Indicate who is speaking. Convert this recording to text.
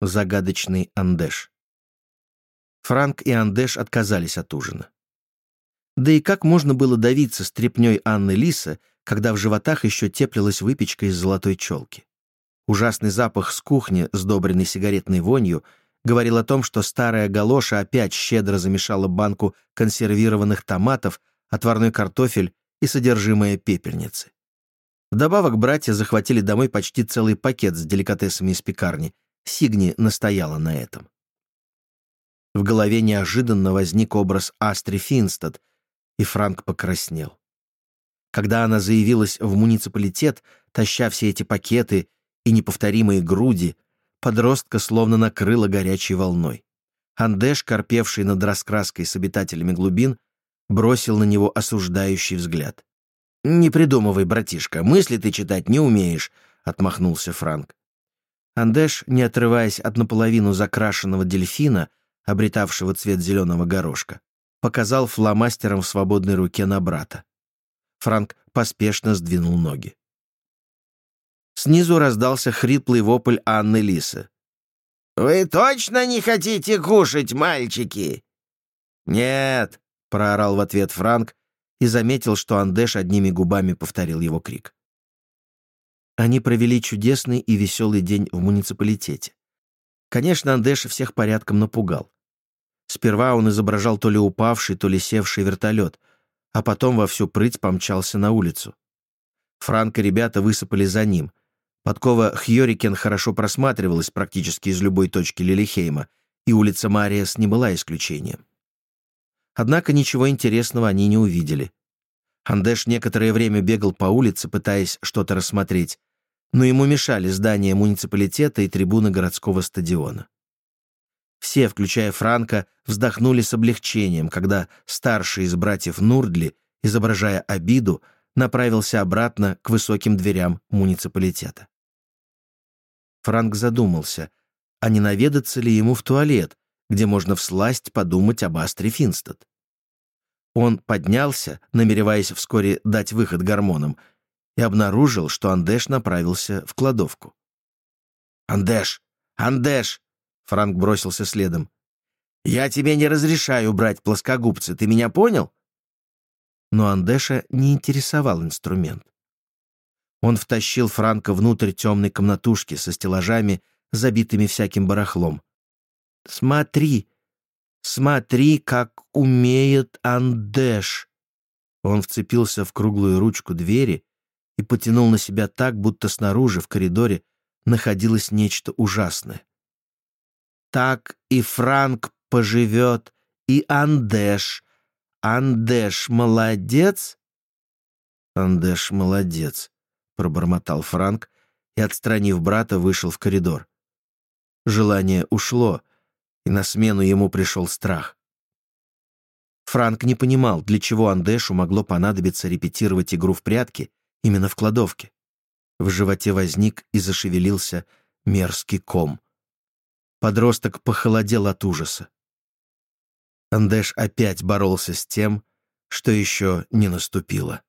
Speaker 1: загадочный Андеш. Франк и Андеш отказались от ужина. Да и как можно было давиться стрепнёй Анны Лиса, когда в животах еще теплилась выпечка из золотой челки? Ужасный запах с кухни, сдобренный сигаретной вонью, говорил о том, что старая галоша опять щедро замешала банку консервированных томатов, отварной картофель и содержимое пепельницы. Вдобавок братья захватили домой почти целый пакет с деликатесами из пекарни. Сигни настояла на этом. В голове неожиданно возник образ Астри Финстад, и Франк покраснел. Когда она заявилась в муниципалитет, таща все эти пакеты и неповторимые груди, подростка словно накрыло горячей волной. Андеш, корпевший над раскраской с обитателями глубин, бросил на него осуждающий взгляд. «Не придумывай, братишка, мысли ты читать не умеешь», — отмахнулся Франк. Андеш, не отрываясь от наполовину закрашенного дельфина, обретавшего цвет зеленого горошка, показал фломастером в свободной руке на брата. Франк поспешно сдвинул ноги. Снизу раздался хриплый вопль Анны Лисы.
Speaker 2: «Вы точно не хотите кушать, мальчики?»
Speaker 1: «Нет», — проорал в ответ Франк и заметил, что Андеш одними губами повторил его крик. Они провели чудесный и веселый день в муниципалитете. Конечно, Андеш всех порядком напугал. Сперва он изображал то ли упавший, то ли севший вертолет, а потом во всю прыть помчался на улицу. Франк и ребята высыпали за ним. Подкова Хьорикен хорошо просматривалась практически из любой точки Лилихейма, и улица Мариас не была исключением. Однако ничего интересного они не увидели. Андеш некоторое время бегал по улице, пытаясь что-то рассмотреть, но ему мешали здания муниципалитета и трибуны городского стадиона. Все, включая Франка, вздохнули с облегчением, когда старший из братьев Нурдли, изображая обиду, направился обратно к высоким дверям муниципалитета. Франк задумался, а не наведаться ли ему в туалет, где можно всласть подумать об Астре Финстад. Он поднялся, намереваясь вскоре дать выход гормонам, и обнаружил, что Андеш направился в кладовку. «Андеш! Андеш!» — Франк бросился следом. «Я тебе не разрешаю брать плоскогубцы, ты меня понял?» Но Андеша не интересовал инструмент. Он втащил Франка внутрь темной комнатушки со стеллажами, забитыми всяким барахлом. Смотри, смотри, как умеет Андеш. Он вцепился в круглую ручку двери и потянул на себя так, будто снаружи, в коридоре, находилось нечто ужасное. Так и Франк поживет, и Андеш. Андеш молодец? Андеш молодец, пробормотал Франк и, отстранив брата, вышел в коридор. Желание ушло, и на смену ему пришел страх. Франк не понимал, для чего Андешу могло понадобиться репетировать игру в прятки именно в кладовке. В животе возник и зашевелился мерзкий ком. Подросток похолодел от ужаса. Андеш опять боролся с тем, что еще не наступило.